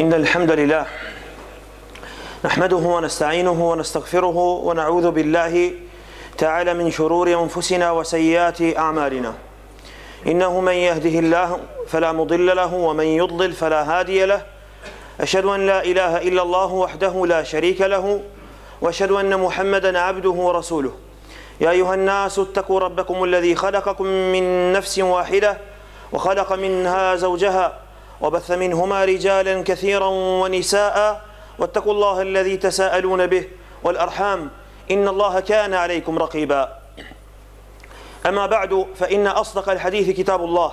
إن الحمد لله نحمده ونستعينه ونستغفره ونعوذ بالله تعالى من شرور أنفسنا وسيئات أعمالنا إنه من يهده الله فلا مضل له ومن يضلل فلا هادي له أشهد أن لا إله إلا الله وحده لا شريك له وأشهد أن محمدا عبده ورسوله يا أيها الناس اتقوا ربكم الذي خلقكم من نفس واحدة وخلق منها زوجها وبث منهما رجالا كثيرا ونساء واتقوا الله الذي تساءلون به والأرحام إن الله كان عليكم رقيبا أما بعد فإن أصدق الحديث كتاب الله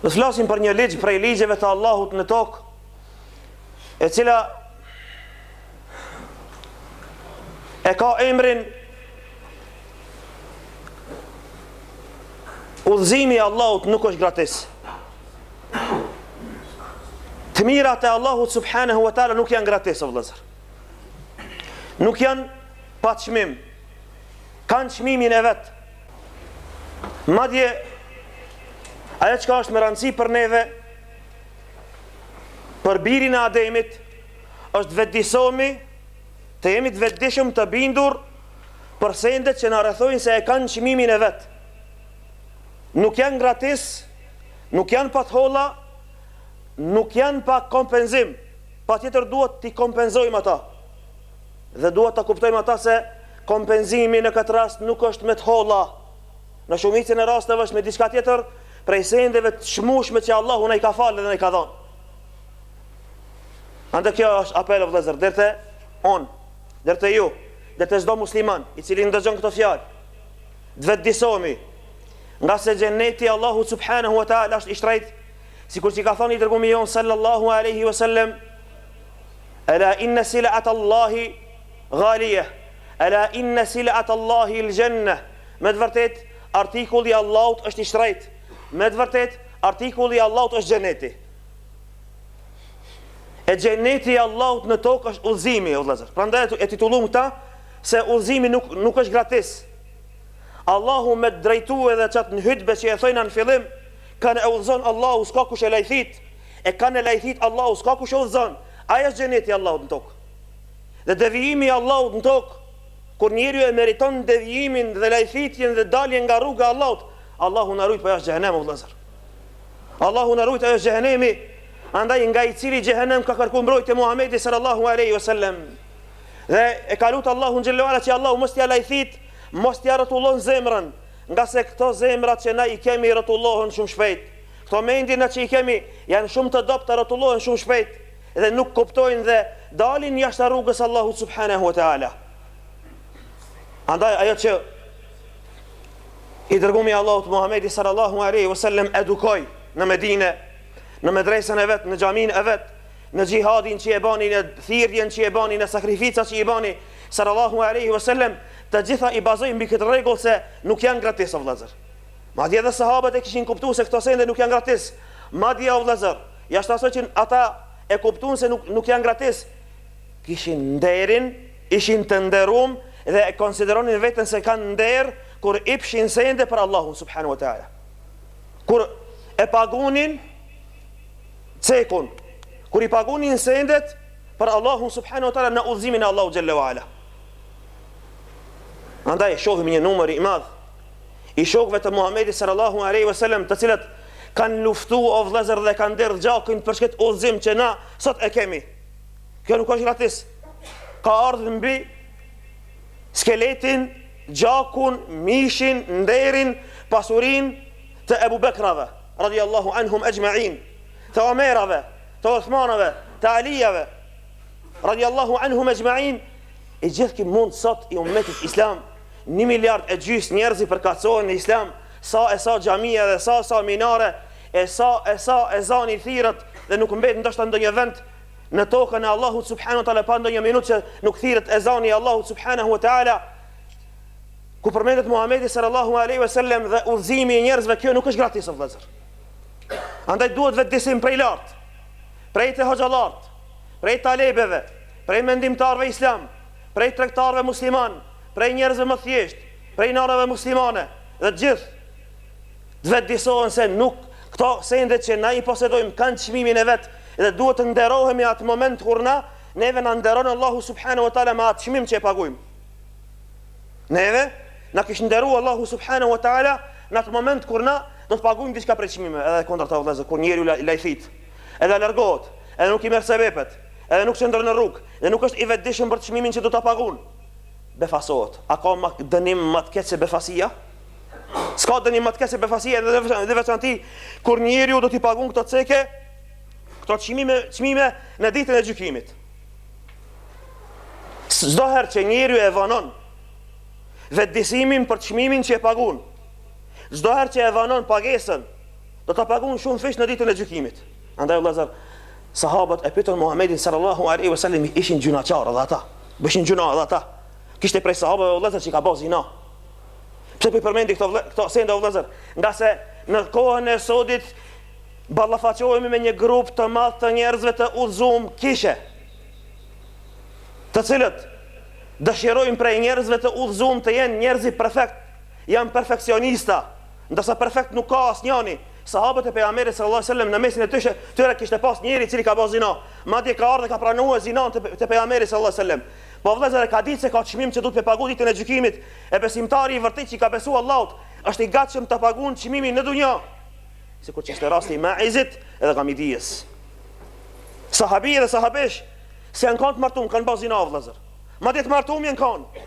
Do të flasim për një ligj prej ligjeve të Allahut në tokë, e cila e ka emrin Udhëzimi i Allahut nuk është gratis. Të mirat e Allahut subhanahu wa taala nuk janë gratis, o vëllazër. Nuk janë pa çmim. Kanë çmimin e vet. Madje ajo çka është me rëndësi për neve për birin e Ademit është të vetëdijsomi të jemi të vetëdijshëm të bindur për sendet që na rrethojnë se e kanë çmimin e vet. Nuk janë gratis, nuk janë pa t'holla, nuk janë pa kompenzim. Patjetër duhet t'i kompenzojmë ata. Dhe duhet ta kuptojmë ata se kompenzimi në këtë rast nuk është me të holla. Në shumicën e rasteve është me diçka tjetër prej sendeve të çmueshme që Allahu na i ka falë dhe na i ka dhënë. Andaj kjo është apel vëllazër deri te unë, deri te ju, deri te çdo musliman i cili ndëgjon këto fjalë. Të vetëdijsomi ngase xheneti i Allahut subhanahu wa taala është i shtrenjtë, sikur që ka thënë i dërgumi jon sallallahu alaihi wasallam, Ela inne sil'atallahi galijeh, ela inne sil'atallahi el xhenne, me të vërtetë, artikulli i Allahut është i shtrenjtë, me të vërtetë, artikulli i Allahut është xheneti. E xheneti i Allahut në tokë është udhëzimi, o vllezër. Prandaj e titullum këta, se udhëzimi nuk, nuk është gratis. Allahu me të drejtu edhe qatë në hytbe që e thojna në fillim, kan e udhëzon Allahu s'ka kush e lajthit, E kan e lajthit Allahu s'ka kush e udhëzon Ai është xheneti i Allahut në tokë Dhe devijimi i Allahut në tokë Kur njeriu e meriton devijimin dhe lajthitjen dhe daljen nga rruga e Allahut Allahu na rujt po është xhehenem o vëllazër Allahu na rujt është xhehenemi Andaj nga i cili xhehenem ka kërku mbrojtje Muhamedi sallallahu alaihi wasallam. Dhe e ka lutë Allahun xhel-le ue ala që Allahu mos t'ia lajthit, mos t'ia rrotullon zemrën, ngase këto zemrat që na i kemi rrotullohen shumë shpejt. Këto mendje na që i kemi janë shumë të dobta rrotullohen shumë shpejt dhe nuk kuptojnë dhe dalin jashtë rrugës Allahut subhanahu wa taala. Andaj ajo që i dërgumi i Allahut Muhamedi sallallahu alaihi wasallam edukoi në Medinë, në medresën e vet, në xhaminë e vet, në xhihadin që e bani, në thirrjen që e bani, në sakrificat që i bani sallallahu alaihi wasallam, të gjitha i bazoi mbi këtë rregull se nuk janë gratis o vëllazër. Madje edhe sahabët e kishin kuptuar se këto sende nuk janë gratis. Madje o vëllazër, jashtë asaj që ata e kuptuan se nuk nuk janë gratis, kishin nderin, ishin të nderum dhe e konsideronin veten se kanë nder kur ipshin sende për Allahun subhanahu wa taala. Kur e pagunin cekun, kur i pagunin sendet për Allahun subhanahu wa taala në udhëzimin e Allahut xhallahu ala. Andaj shohim një numër i madh i shokëve të Muhamedit sallallahu alaihi wasallam, të cilët kanë luftuar o vëllezër dhe kanë derdh gjakin për qet udhëzim që na sot e kemi. Kjo nuk është gratis. Ka ardhur mbi skeletin, gjakun, mishin, nderin, pasurinë të Ebu Bekrave, radiallahu anhum exhmain, të Omerave, të Othmanave, të Alijave, radiallahu anhum exhmain, i gjithë ky mund sot i umetit islam, Një miliard e gjysmë njerëz i përkatësohen në Islam, sa e sa xhamia dhe sa sa minare, e sa e sa ezani thirret dhe nuk mbet ndoshta ndonjë vend në tokën e Allahut subhanahu wa taala pa ndonjë minutë që nuk thirret ezani i Allahut subhanahu wa taala ku përmendet Muhamedi sallallahu alaihi wasallam dhe udhëzimi i njerëzve kjo nuk është gratis o vëllazër. Andaj duhet vetëdijsim prej lart, prej te hoxhallarët, prej talebeve, prej mendimtarëve islam, prej tregtarëve muslimanë, prej njerëzve më të thjeshtë, prej nënave muslimane, dhe të gjithë, të vetëdijsohen se nuk, këto sende që na i posedojmë kanë çmimin e vet dhe duhet të nderohemi atë moment kur na, neve na nderon Allahu subhanahu wa taala me atë çmim që e pagujmë. Neve na kish nderuar Allahu subhanahu wa taala në atë moment kur na do të pagujmë diçka prej çmimeve, edhe e kundërta vëllezër, kur njeriu la, lajthit, edhe largohet, edhe nuk i merr sebepet, edhe nuk qëndron në rrugë, Dhe nuk është i vetëdijshëm për çmimin që do ta pagunë. Befasohet. A ka ma dënim më të keq se befasia? S'ka dënim më të keq se befasia e në veçanti kur njeriu do t'i pagun këto ceke, këto çmime, çmime në ditën e gjykimit. Çdo herë që njeriu e vonon vetëdijsimin për çmimin që e pagun, çdo herë që e vonon pagesën, do ta pagun shumëfish në ditën e gjykimit. Andaj o vëllazër, sahabët e pyetën Muhamedin sallallahu alaihi wasallam ishin gjynahqarë dhe ata, bojshin gjynah dhe ata. Kishte prej sahabëve o vëllazër që ka ba zina. Pse po i përmendi këto këto sende o vëllazër? Nga se në kohën e sodit ballafaqohemi me një grup të madh të njerëzve të udhëzuar kishe, të cilët dëshirojnë prej njerëzve të udhëzuar të jenë njerëz perfekt, janë perfeksionista, ndërsa perfekt nuk ka asnjëri. Sahabët e Pejgamberit sallallahu alajhi wasallam në mesin e tyre, tyre kishte pas njëri i cili ka bërë zina. Madje ka ardhur dhe ka pranuar zinanë te, te Pejgamberi sallallahu alajhi wasallam. Po vëllezër e ka ditë se ka çmim që duhet të pagu ditën e gjykimit, e besimtari i vërtetë që i ka besuar Allahut, është i gatshëm të paguan çmimin në dunja. Sikur ç'është rasti i Ma'izit edhe Ghamidijës. Sahabi dhe sahabe që jon kanë të martum, kanë ba zina vëllezër. Madje të martum jon kanë.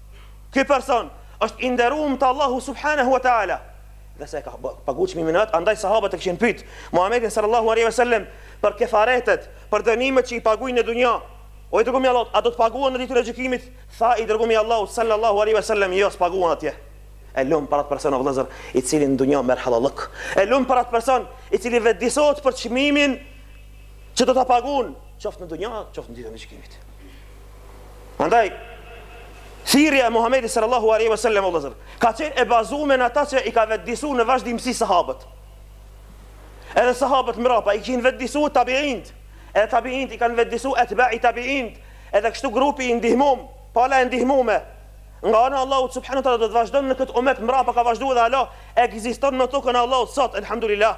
Ky person është i nderum te Allahu subhanahu wa taala. Dhe se e ka pagu çmimin e tina andaj sahabët e kishin pyet Muhamedit sallallahu alaihi wasallam për kefaretet, për dënimet që i paguajnë në dunja. O i dërgumi Allahut, a do të paguan në ditën e gjykimit? Tha i dërgumi Allahut sallallahu alaihi wasallam, jo, s'paguan atje. E lum për atë person o vëllazër, i cili në dunja merr hallallëk. E lum për atë person i cili vetëdisohet për çmimin që do ta paguan, qoftë në dunja, qoftë në ditën e gjykimit. Andaj, thirrja e Muhamedit sallallahu alaihi wasallam o vëllazër, ka qenë e bazume në ata që i ka vetëdijsu në vazhdimësi sahabët. Edhe sahabët mbrapa i kishin vetëdijsu tabiinët, edhe tabiinët i kanë vetëdijsu atba'i tabiinët, edhe kështu grupi i ndihmum, pala e ndihmume. Nga ana Allahut subhanahu taala do të vazhdon në këtë umet mbrapa ka vazhdu dhe hala ekziston në tokën e Allahut sot, elhamdulillah.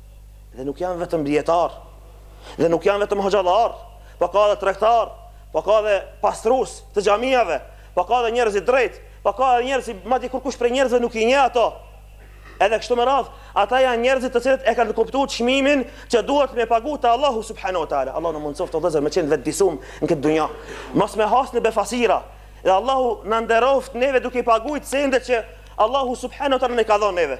Dhe nuk janë vetëm dijetar, dhe nuk janë vetëm hoxhallar, po ka edhe tregtar, po ka edhe pastrus të xhamiave, po ka edhe njerëz të drejtë, po ka edhe njerëz që madje kurkush prej njerëzve nuk i njeh ato. Edhe kështu me radh, ata janë njerëzit të cilët e kanë kuptuar çmimin që duhet me pagu te Allahu subhanahu wa taala. Allahu na mundsoft o vëllezër me qenë vetëdijsum në këtë dunja. Mos me has në befasira. Dhe Allahu na nderoft neve duke i paguajt sendet që Allahu subhanahu wa taala ne ka dhënë neve.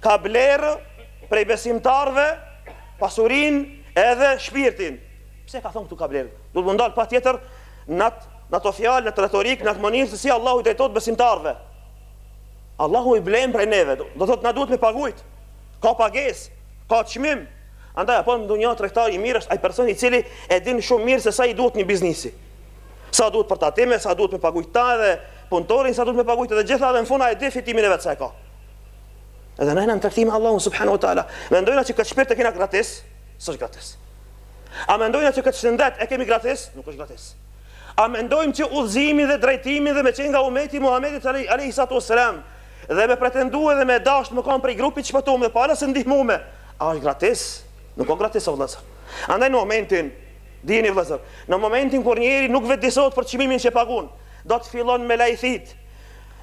ka blerë prej besimtarve pasurin edhe shpirtin. Pse ka thonë këtu ka blerë? Duhet m'u ndal patjetër në, në at fjalë, në at retorikë, në at mënyrë se si Allahu i drejtohet besimtarve. Allahu i blenë prej neve, do të thotë na duhet me pagujt, ka pagesë, ka çmim, andaj apo në dunja tregtar i mirë është aj person i cili e din shumë mirë se sa i duhet një biznesi. Sa duhet për tatime, sa duhet me pagujt edhe punëtorin, sa duhet me pagujt edhe gjitha dhe në fund e di fitimin e vet sa e ka. Edhe na jem n'tregti me Allahun subhanahu wa taala. Mendojna që këtë shpirt e kena gratis, s'është gratis. A mendojna që këtë shëndet e kemi gratis? Nuk është gratis. A mendojmë që udhëzimin dhe drejtimin dhe me qenë nga umeti Muhammedit alayhi salatu wassalam dhe me pretendue dhe me dashtë me kanë prej grupit shpëtum dhe palës së ndihmume, a është gratis? Nuk është gratis, o vlezër. Andaj në momentin, dijeni vlezër, në momentin kur njeri nuk vetëdijsohet për çmimin që pagun, do të fillon me lajthit,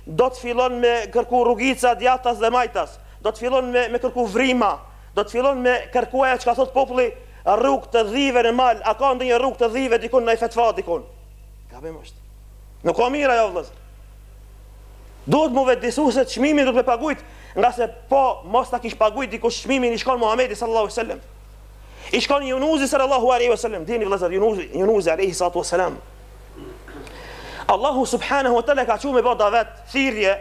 Do të fillon me kërku rrugica djathtas dhe majtas, do të fillon me kërku vrima, do të fillon me kërku ajo çka thotë populli rrugë të dhive në mal, a ka ndonjë rrugë të dhive dikun ndonjë fetva dikund? Gabim është. Nuk o mirë ajo vëllazër. Duhet mu vetëdisu se çmimin duhet me pagujt, ngase po mos ta kish pagujt dikush çmimin ish kon Muhamedi sallallahu alaihi wasallam. Ish kon Junusi sallallahu alaihi wasallam, dini vëllazër Junusi, Junusi alaihi salatu wasallam. Allahu subhanahu wa taala e ka çu me bo davet thirrje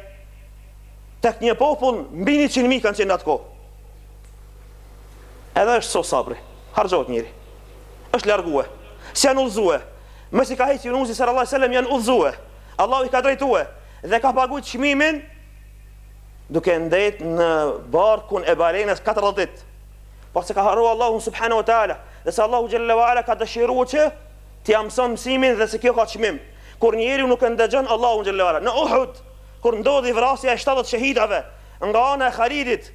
tek një popull mbi 100 mijë kanë qenë at koh. Edhe është sos sabri. Harxhohet njeri. Është largue. Si janë udhëzue. Më si ka heqë Yunusi sallallahu alaihi wasallam janë udhëzue. Allahu i ka drejtue dhe ka paguajt çmimin duke ndejt në barkun e balenës 40 ditë. Por s'e ka harru Allahu subhanahu wa taala, dhe se Allahu xhelle ve ala ka dëshiru që T'ia mëson mësimin dhe se kjo ka çmim. Kur njeriu nuk e ndëgjon Allahun xhelle ve ala. Në Uhud, kur ndodhi vrasja e shtatëdhjetë shehidave nga ana e Halidit,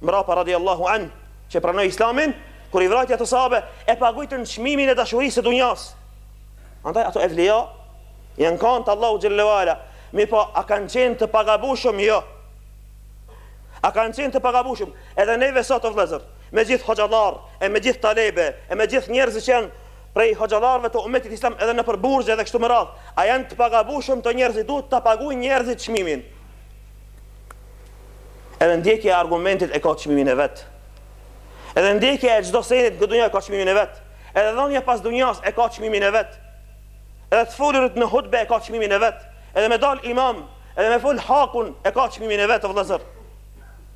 mbrapa radijallahu anh, që pranoi Islamin, kur i vrajti ai ato sahabe, e paguajtën çmimin e dashurisë së dunjas. Andaj ato evlija janë kanë te Allahu xhelle ve ala, mirëpo a kanë qenë të pagabushëm? Jo. A kanë qenë të pagabushëm? Edhe neve sot o vëllezër, me gjithë hoxhallarë e me gjithë talebe e me gjithë njerëzit që janë prej hoxhallarëve të umetit islam edhe nëpër burgje dhe kështu me radhë a janë të pagabushëm këto njerëz duhet ta pagujnë njerëzit çmimin edhe ndjekja e argumentit e ka çmimin e vet edhe ndjekja e çdo sendit në dunja e ka çmimin e vet edhe dhënia pas dunjas e ka çmimin e vet edhe të folurit në hutbe e ka çmimin e vet edhe me dal imam edhe me fol hakun e ka çmimin e vet vëllazër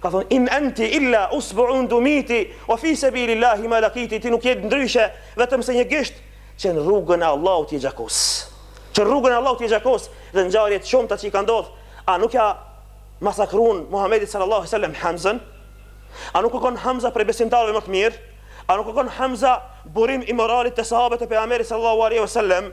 Ka thonë in enti illa usbu'un dumiti wa fi sabilillahi ma laqiti ti nuk je ndryshe vetëm se një gisht që në rrugën e Allahut je gjakos, që në rrugën e Allahut je gjakos dhe ngjarje të shumta që i kan ndodh, a nuk ja masakruan Muhamedit sallallahu alaihi wasallam Hamzën? A nuk ka kon Hamza prej besimtarëve më të mirë? A nuk ka kon Hamza burim i moralit te sahabët e pejgamberit sallallahu alaihi wasallam?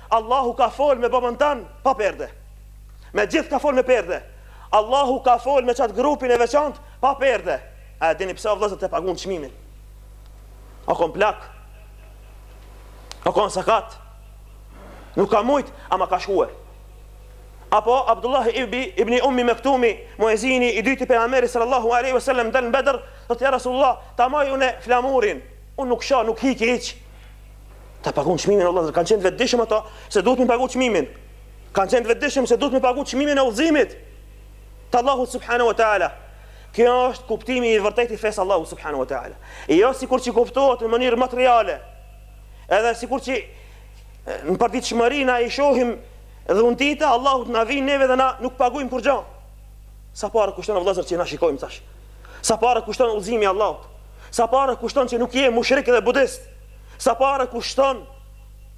Allahu ka fol me babën tand pa perde. Me gjithë ka fol me perde. Allahu ka fol me çat grupin e veçantë pa perde. A e dini pse o vëllezër se e paguan çmimin? O kon plak. O kon sakat. Nuk ka mujt, ama ka shkue. Apo Abdullah ibni Ummi Maktumi, muezini i dytë i pejgamberit sallallahu alaihi wasallam del në Bedr, thotë ja Rasulullah, ta maj unë flamurin. Unë nuk shoh, nuk hiki hiç. Ta pagun çmimin vëllazër kanë qenë të vetëdijshëm ata se duhet me pagu çmimin. Kanë qenë të vetëdijshëm se duhet me pagu çmimin e udhëzimit të Allahut subhanahu wa taala. Kjo është kuptimi i vërtetë i fesë Allahut subhanahu wa taala. E jo sikur që kuptohet në mënyrë materiale. Edhe sikur që në përditshmëri na i shohim dhuntitë e Allahut na vin neve dhe na nuk pagujmë kurgjë. Sa para kushton vëllazër që na shikojmë tash. Sa para kushton udhëzimi i Allahut. Sa pare kushton që nuk je mushrik dhe budist? Sa pare kushton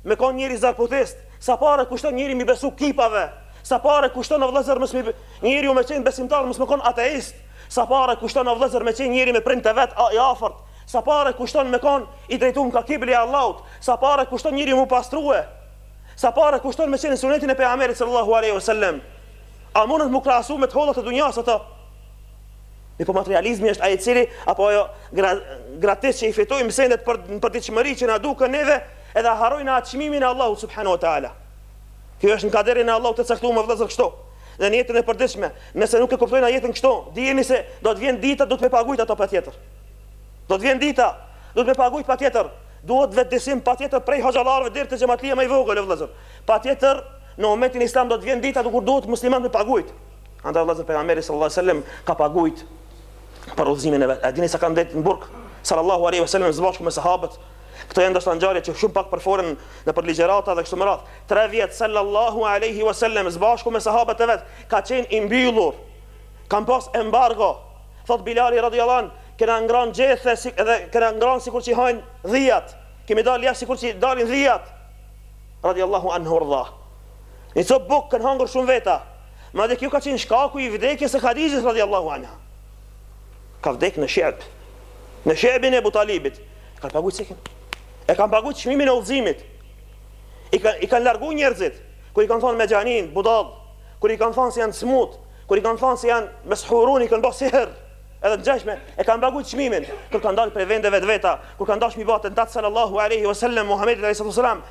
me kon njeri zjarrputist? Sa pare kushton njeri me i besu kipave? Sa pare kushton o vllezër njeriu me qenë besimtar mos me kon ateist? Sa pare kushton o vllezër me qenë njeri me prindët e vet i afërt? Sa pare kushton me kon i drejtum ka kibla e Allahut? Sa pare kushton njeriu mu pastrue? Sa pare kushton me qenë n'sunetin e pejgamberit sallallahu aleyhi wa sallem? A mundet mu krahasu me të hollat e dunjas ato? Mirëpo materializmi është ai i cili apo ajo gra, gratis që i fitojmë sendet në përditshmëri që na duken neve, edhe harrojnë atë çmimin e Allahut subhanahu wa taala. Kjo është në kaderin e Allahut të caktuar vëllazër kështu. Dhe në jetën e përditshme, nëse nuk e kuptojnë jetën kështu, dijeni se do të vjen dita do t'i pagujt ato patjetër. Do të vjen dita do t'i pagujt patjetër. Duhet të vetëdijsohemi patjetër prej hoxhallarëve deri te xhamatlia më i vogël vëllazër. Patjetër në umetin islam do të vjen dita kur duhet muslimanët të pagujt. Andaj vëllazër pejgamberi sallallahu alaihi wasallam ka paguajt për udhëzimin e vet. A dini sa ka ndejt në burg? Sallallahu alaihi wasallam së bashku me sahabët. Këto janë ndoshta ngjarje që shumë pak përdoren nëpër ligjërata dhe kështu me radhë. 3 vjet sallallahu alaihi wasallam së bashku me sahabët e vet ka qenë i mbyllur. Kan pas embargo. Thot Bilali radhiyallahu an, kena ngran gjethe edhe kena ngran sikur që hajnë dhijat. Kemi dalë jashtë sikur që dalin dhijat. Radhiyallahu anhu we erda. Një copë bukë kanë hangur shumë veta. Madje kjo ka qenë shkaku i vdekjes së Hadijës radhiyallahu anha. Ka vdekë në Sheb. Në Shebin e Abu Talibit. E kanë paguajt çekun. E kanë paguajt çmimin e udhëzimit. I kanë i kanë larguar njerëzit kur i kanë thonë mexhanin, budall, kur i kanë thonë se janë smut, kur i kanë thonë se janë meshurun, i kanë bërë sihr. Edhe të ngjashme, e kanë paguajt çmimin, kur kanë dalë prej vendeve të veta, kur kanë dashur me i bë atentat sallallahu alaihi wasallam Muhamedit alaihi wasallam,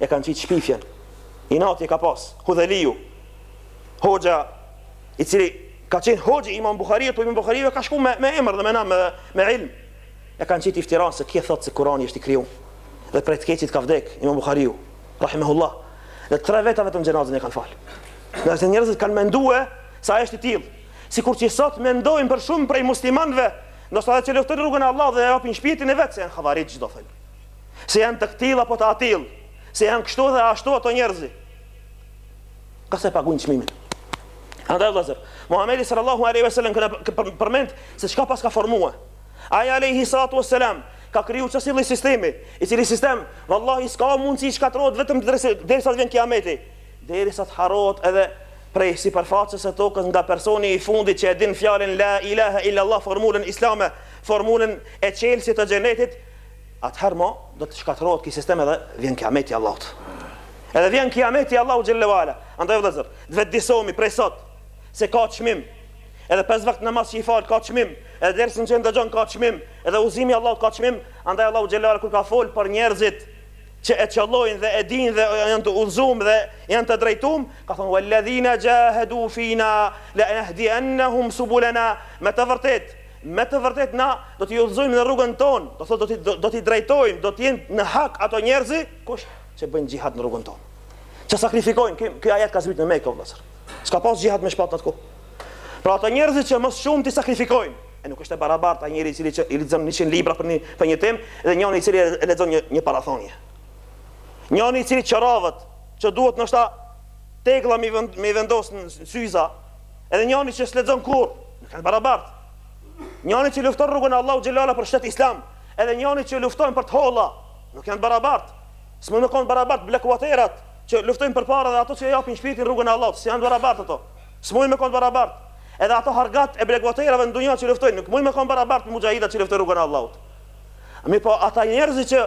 E kanë qitë shpifjen Inat e ka pas Dhuheliu Hoxha I cili ka qenë hoxhë i Imam Bukhariut, po Imam Bukhariu ka shku me, me emër dhe me nam dhe me ilm. E kanë qitë iftiran se ky thotë se Kurani është i krijum. Dhe prej të keqit ka vdek, Imam Bukhariu, rahimehullah. Dhe tre veta vetëm xhenazën ia kanë falë. Pse se njerëzit kanë mendue se ai është i tillë. Sikur që sot mendojnë për shumë prej muslimanve, ndoshta edhe që luftojnë në rrugën e Allahut dhe e apin shpirtin e vet, se janë havarixh do me thënë. Se janë të këtillë apo të atillë, se janë kështu dhe ashtu ato njerëzi. Ka s'e pagujn çmimin. Andaj vëllazër, Muhamedi sallallahu alaihi wasallam ka përmend se çka paska formue. Ai alaihi salatu wasalam ka kriju çasi lloj sistemi, i cili sistem vallahi s'ka mundësi të shkatërrohet vetëm derisa të vjen kiameti, derisa të harrohet edhe prej sipërfaqes së tokës nga personi i fundit që e din fjalën la ilaha illa allah formulën islame, formulën e çelësit të xhenetit, Atëherë do të shkatërrohet ky sistem edhe vjen kiameti i Allahut. Edhe vjen kiameti i Allahut xhallahu ala. Andaj vëllazër, të vetëdisomi prej sot se ka çmim. Edhe pesë vakt namaz që i fal ka çmim, edhe dersin që ndëgjon ka çmim, edhe uzimi i Allahut ka çmim. Andaj Allahu xhallahu ala kur ka fol për njerëzit që e qëllojnë dhe e dinë dhe janë të uzum dhe janë të drejtum, ka thon walladhina jahadu fina la nahdiyannahum subulana, me të vërtetë Me të vërtetë na do t'i udhëzojmë në rrugën tonë, do thotë do t'i drejtojmë, do të jenë në hak ato njerëzi, kush që bëjnë xhihad në rrugën tonë. Që sakrifikojnë, ky ky ajet ka zbritur në Mekë vëllazër. S'ka pas xhihad me shpatë atje. Pra ato njerëz që më shumë të sakrifikojnë, e nuk është e barabartë ai njeri i cili që i lexon 100 libra për një për një temë dhe njëri i cili e lexon një një parathonje. Njëri i cili çoravet që duhet ndoshta tegla m'i vend, m'i vendos në syza Edhe njani që s'lexon kurrë, nuk janë të barabartë. Njani që lufton rrugën e Allahut xhelala për shtet islam, edhe njani që lufton për të holla, nuk janë të barabartë. S'mund të konë barabartë blekuaterat që luftojnë për para dhe ato që japin shpirtin rrugën e Allahut, s'janë të barabartë ato. S'mund të konë barabartë. Edhe ato argat e blekuaterave në dunja që luftojnë, nuk mund të konë barabartë me muxhahidat që luftojnë rrugën e Allahut. Mi po ata njerëzit që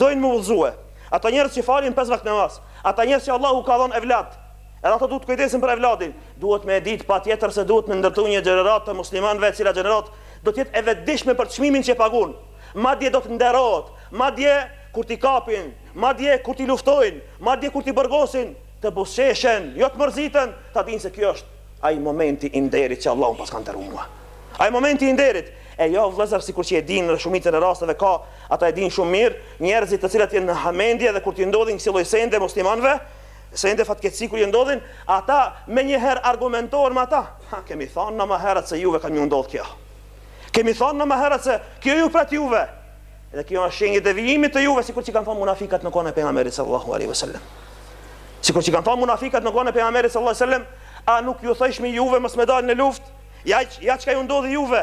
dojnë m'u udhëzue, ata njerëz që falin pesë vakte namaz, ata njerëz që Allahu ka dhënë evlat, Edhe ata duhet të kujdesen për evladin. Duhet me e ditë patjetër se duhet me ndërtu një gjeneratë të muslimanëve e cila gjeneratë do të jetë e vetëdijshme për çmimin që e pagun. Madje do të nderohet, madje kur t'i kapin, madje kur t'i luftojnë, madje kur t'i bërgosin, të buzëqeshen, jo të mërziten, ta dinë se kjo është ai momenti i nderit që Allahu më paska nderu mua. Ai momenti i nderit, e jo vëllezër sikur që e dinë në shumicën e rasteve ka, ata e dinë shumë mirë, njerëzit të cilët janë në hamendje dhe kur t'i ndodhin kësi lloj sende muslimanëve, Sende fatkeqësi kur ju ndodhin, ata menjëherë argumentohen me ata. Ha, kemi than na ma herët se juve ka me ju ndodh kjo. Kemi than na ma herët se kjo ju pret juve. Dhe kjo është shenjë devijimi të juve, sikur që kanë thënë munafikat në kohën e pejgamberit sallallahu alaihi wasallam. Sikur që kanë thënë munafikat në kohën e pejgamberit sallallahu alaihi wasallam, a nuk ju thojshmi juve mos me dal në luftë? Ja, ja çka ju ndodhi juve.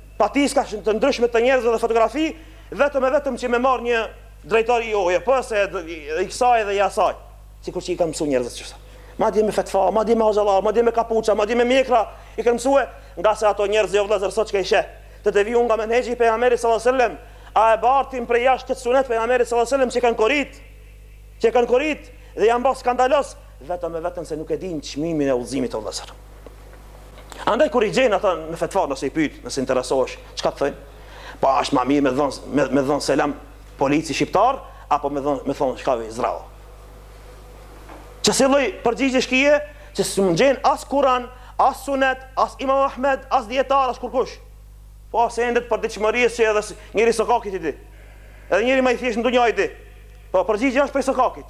patiska të ndryshme të njerëzve dhe fotografi, vetëm e vetëm që me marrë një drejtor i OJQ-së, i kësaj dhe i asaj, sikur që i kanë mësu njerëzit qështu. Madje me fetfa, madje me hoxhallar, madje me kapuça, madje me mjekra, i kanë mësue, ngase ata njerëz o vëllezër sot çka i sheh, të devijum nga menhexhi i pejgamberit sallallahu alaihi wasallam, a e bartin prej jashtë këtë sunet të pejgamberit sallallahu alaihi wasallam që e kanë korit, që e kanë korit dhe janë ba skandalos, Vetëm e vetëm se nuk e dinë çmimin e udhëzimit o vëllazër. Andaj kur i gjen ata në fetva nëse i pyet, nëse interesohesh, çka të thojnë? Po është më mirë me dhon me, me dhon selam polici shqiptar apo me dhon me thon shkavi zdravo. Qësi lloj përgjigjesh kije, që s'mun gjen as Kur'an, as Sunet, as Imam Ahmed, as dietar, as kurkush. Po senet e përditshmërisë që edhe njeri i sokakit i di. Edhe njeri më i thjeshtë në dunja i di. Po përgjigja është prej sokakit.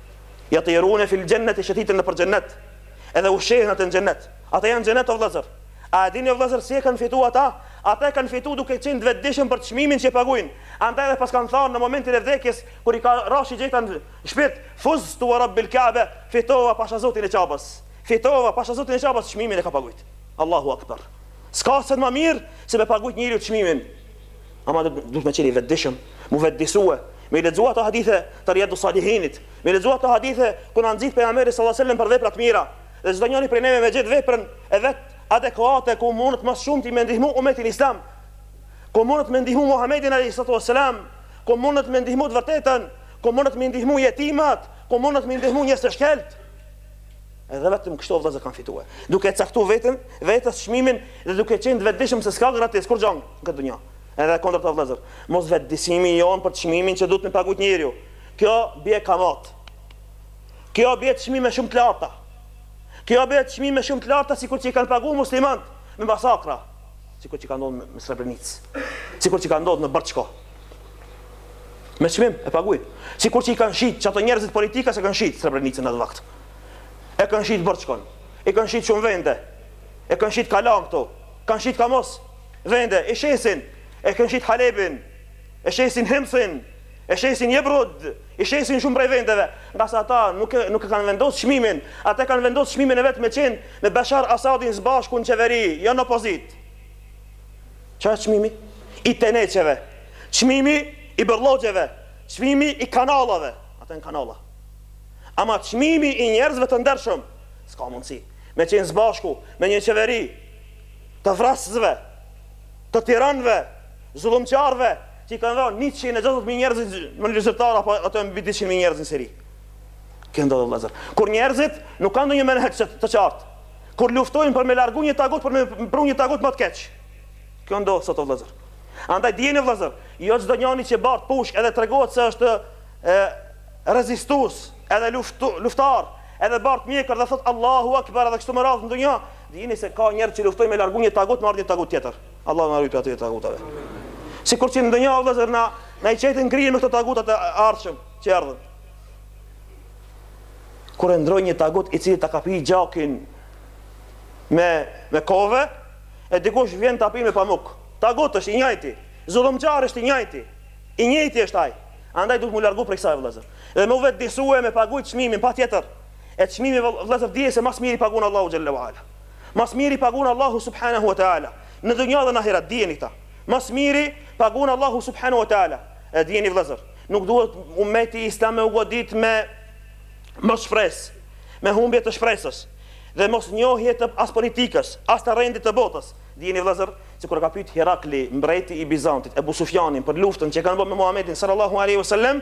Jatirune fil xhenneti shëtitin nëpër xhennet Edhe ushqehen aty në xhennet Ata janë n'xhennet o vlëzër A e dini o vlëzër si e kanë fitu ata Ata e kanë fitu duke qenë të vetëdishëm për çmimin që e pagujnë Andaj edhe pse kanë thanë në momentin e vdekjes Kur i ka ra shigjeta në shpirt Fuztu ue rabbil kabe Fitova pasha zotin e Qabes Fitova pasha zotin e Qabes Çmimin e ka pagujt Allahu akbar S'ka sen më mirë se me pagujt njeri çmimin Ama duhet me qenë i vetëdishëm Mu vetëdisue Me i lexu ato hadithe të Riyadus Salihinit, me i lexu ato hadithe ku na nxit pejgamberi sallallahu alajhi wasallam për vepra të mira, dhe çdo njëri prej neve me gjet veprën e vet adekuate ku mundet më shumti me ndihmu umetin islam, ku mundet me ndihmu Muhamedit alaihi salatu wasalam, ku mundet me ndihmu të vërtetën, ku mundet me ndihmu jetimat, ku mundet me ndihmu njerëz të shkelt. Edhe vetëm kështu vëllazën ka fitore. Duke caktu veten, vetes çmimin dhe duke qenë të vetëdijshëm se s'ka gratis kurgjo n'këtë dunja. Edhe e kundërta vëllezër. Mosvetëdisimi i jonë për çmimin që duhet me pagut njeriu. Kjo bie kamatë. Kjo bie çmime shumë të larta. Kjo bie çmime shumë të larta sikur që i kanë pagu muslimanët me masakra. Sikur që ka ndodhë në Srebrenicë. Sikur që ka ndodhë në Bërçko. Me çmim e paguin. Sikur që i kanë shit qata njerëzit e politikës e kanë shit Srebrenicën në atë vakt. E kanë shit Bërçkon. E kanë shit shumë vende. E kanë shit kalanë këtu. Kanë shit do. vende e shesin e kanë shit Halebin e shesin Himsin e shesin Jebrud e shesin shumë prej vendeve ngase ata nuk e nuk e kanë vendos çmimin ata e kanë vendos çmimin e vet me qenë me Bashar Asadin së bashku në qeveri jo në opozit çka është çmimi i teneqeve çmimi i bërllogjeve çmimi i kanalave ata janë kanala ama çmimi i njerëzve të ndershëm s'ka mundësi me qenë së bashku me një qeveri të vrasësve, të tiranëve, zullumqarëve, që i kanë vra 160.000 njerëz në Xhezair apo ato mbi 200.000 njerëz në Siri. Kjo ndodh vëllazër. Kur njerëzit nuk kanë ndonjë menhaj të, të qartë, kur luftojnë për me largu një tagut për me pru një tagut më të keq. Kjo ndodh sot vëllazër. Andaj dijeni vëllazër, jo çdo njëri që bart push edhe tregohet se është rezistues, edhe luftu, luftar, edhe bart mjekër dhe thot Allahu Akbar edhe kështu me radhë në dunja, Dijini se ka njerëz që luftojnë me largu një tagut me ardh një tagut tjetër. Allahu na ruaj prej atyre tagutave. Sikur që në dunja o vëllazër na na i çajtën grijën me këto taguta të ardhshëm që erdhën. Kur e ndroi një tagut i cili ta ka pi gjakin me me kove, e dikush vjen ta pi me pamuk. Tagut është i njëjti, zullumqar është i njëjti. I njëjti është ai. Andaj duhet mu largu prej kësaj vëllazër. Dhe mu vetëdijesu e me pagu çmimin patjetër. e çmimi vëllazër dije se ma s'miri e pagun Allahu xhelle ve ala ma s'miri i pagun Allahu subhanahu wa taala në dunja dhe në ahiret dijeni këta ma s'miri pagun Allahu subhanahu wa taala e dijeni vëllazër nuk duhet ummeti islam me u godit me mos shpres me humbje të shpresës dhe mos njohje të as politikës as të rendit të botës dijeni vëllazër se kur e ka pyet Herakli mbreti i Bizantit Ebu Sufjanin për luftën që e kanë bërë me Muhamedin sallallahu alaihi wasallam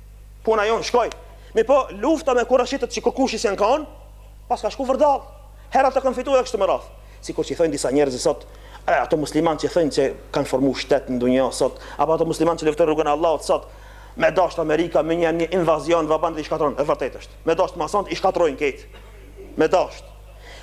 Puna jonë shkoi. Mirëpo, lufta me kurejshitët që kurrkushi s'janë kanë, paska shku vërdallë. Herë ata kanë fitu e kështu me radhë. Sikur që i thojnë disa njerëzi sot, e, ato muslimanë që thojnë që kanë formu shtet në dunja sot, apo ato muslimanë që luftojnë n'rrugën e Allahut sot, me dashtë Amerika me një një invazion va ban dhe i shkatërron. E vërtetë është. Me dashtë masonët i shkatërrojnë krejt. Me dashtë.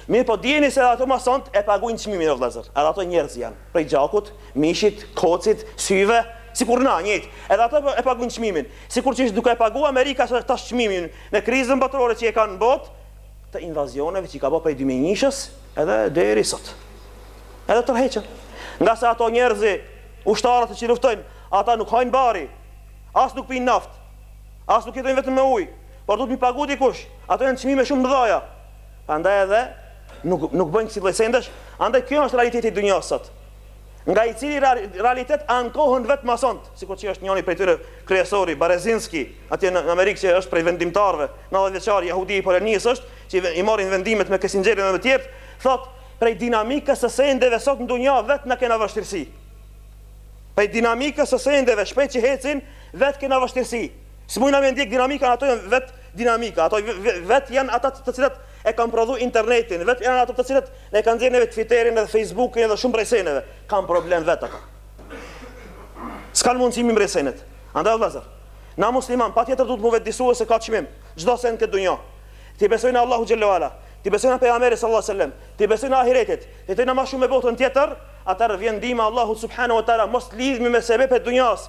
Mirëpo dijeni se edhe ato masonët e paguajnë çmimin o vëllezër. Edhe ato njerëz janë, prej gjakut, mishit, kocit, syve, sikur na, njëjtë. Edhe ato e paguajnë çmimin. Sikur që është duke e paguar Amerika tash çmimin me krizën botërore që e kanë në botë, të invazioneve që i ka bërë prej dy mijë e njëshës edhe deri sot. Edhe tërhiqen. Ngase ato njerëzi, ushtarët që luftojnë, ata nuk hajnë bari, as nuk pinë naftë, as nuk jetojnë vetëm me ujë, por duhet mi pagu dikush. Ato janë çmime shumë t'mëdhaja. Andaj edhe nuk nuk bëjnë kësi lloj sendesh, andaj ky është realiteti i dunjasë sot. Nga i cili realitet ankohen vetë masonët, sikur që është njëri prej tyre kryesori Brzezinski, atje në Amerikë që është prej vendimtarëve, 90 vjeçar jehudi i Polonisë është, që i marrin vendimet me Kissingerin dhe me të tjerë, thotë prej dinamikës së sendeve sot në dunja vetë na kena vështirësi. Prej dinamikës së sendeve shpejt që ecin, vetë kena vështirësi. S'mujna me ndjek dinamikën, ato janë vetë dinamika, ato vetë janë ata të cilët e kanë prodhu internetin, vetë janë ata të cilët na kanë dhënë neve Twitterin edhe Facebookin edhe shumë prej seneve, kanë problem vetë ata. S'kanë mundësi mi mbrri senet. Andaj vëllazër, na musliman patjetër duhet me u vetëdijesu se ka çmim çdo sen në këtë dunja. T'i besojmë Allahut xhelle ue ala, t'i besojmë Pejgamberit sallallahu alejhi ue selem, t'i besojmë ahiretit, të jetojmë ma shumë me botën tjetër, atëherë vjen ndihma e Allahut subhanehu wa ta'la, mos lidhemi me sebepet e dunjas,